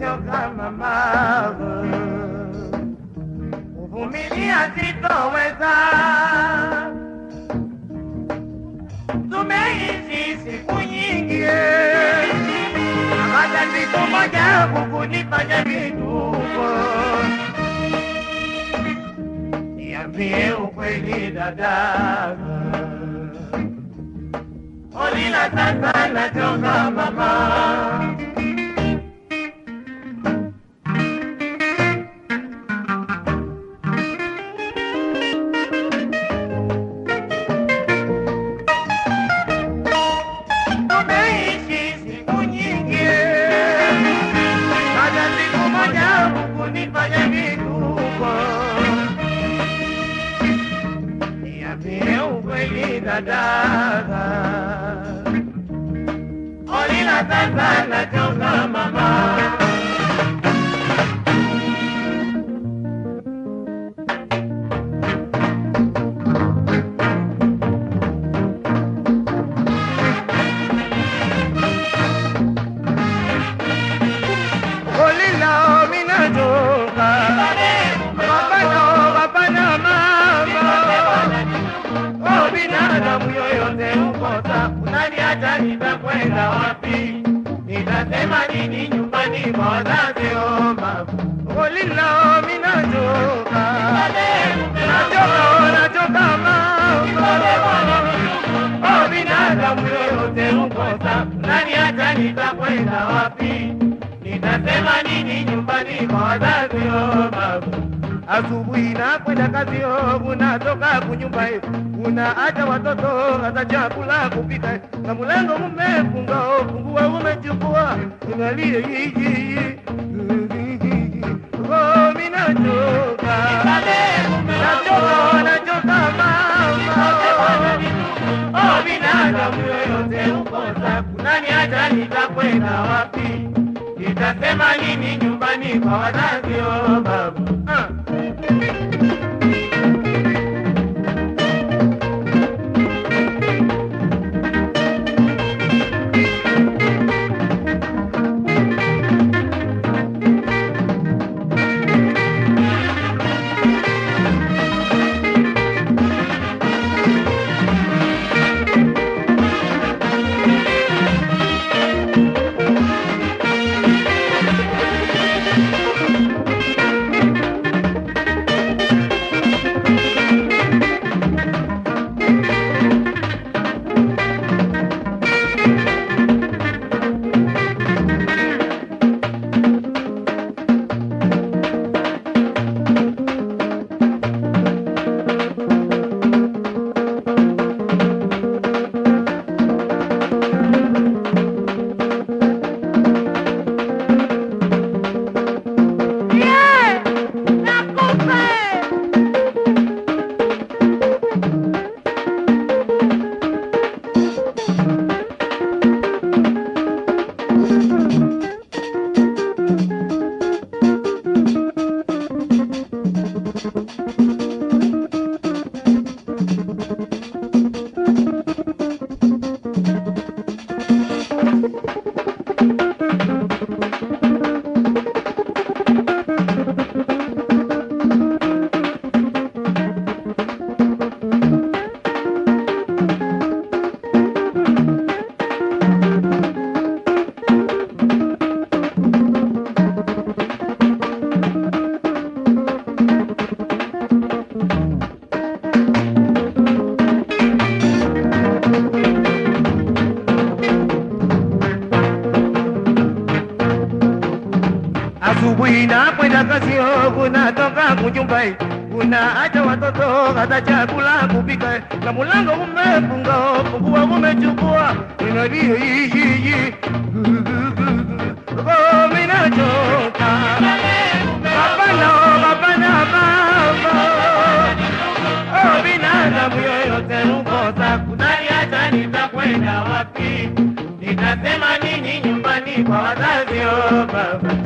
nachoka mama, kuvumilia sitoweza. Tumeishi siku nyingi, hata siku moja kukunifanya vituko. Niambie ukweli dada, Olila sasa nachoka mama. Olila that na choka mama wapi? Nitasema nini nyumbani kwa wazazi? Mama. Olila minachoka, nachoka nachoka mama. Oh, binadamu yoyote ukosa, hata nitakwenda wapi? Nitasema nini nyumbani kwa wazazi? Oh, baba. na kwenda kazi, oh, unatoka kunyumba, kuna unaacha watoto hata chakula kupika, na mlango umefunga, oh, fungua umechukua, unalia hiji Oh, nitakwenda wapi? Nitasema nini nyumbani kwa wazazi? Oh, babu ah. Asubuhi nakwenda kazi, oh, kunatoka kunyumba, Kuna acha watoto hata chakula kupika, na mulango umefunga, fungua umechukua, hii. Oh, mimi nachoka. Hapana, oh, hapana, mama. Oh, binadamu yoyote ukosa, kunaniacha nitakwenda wapi? Nitasema nini nyumbani kwa wazazi? Oh, baba.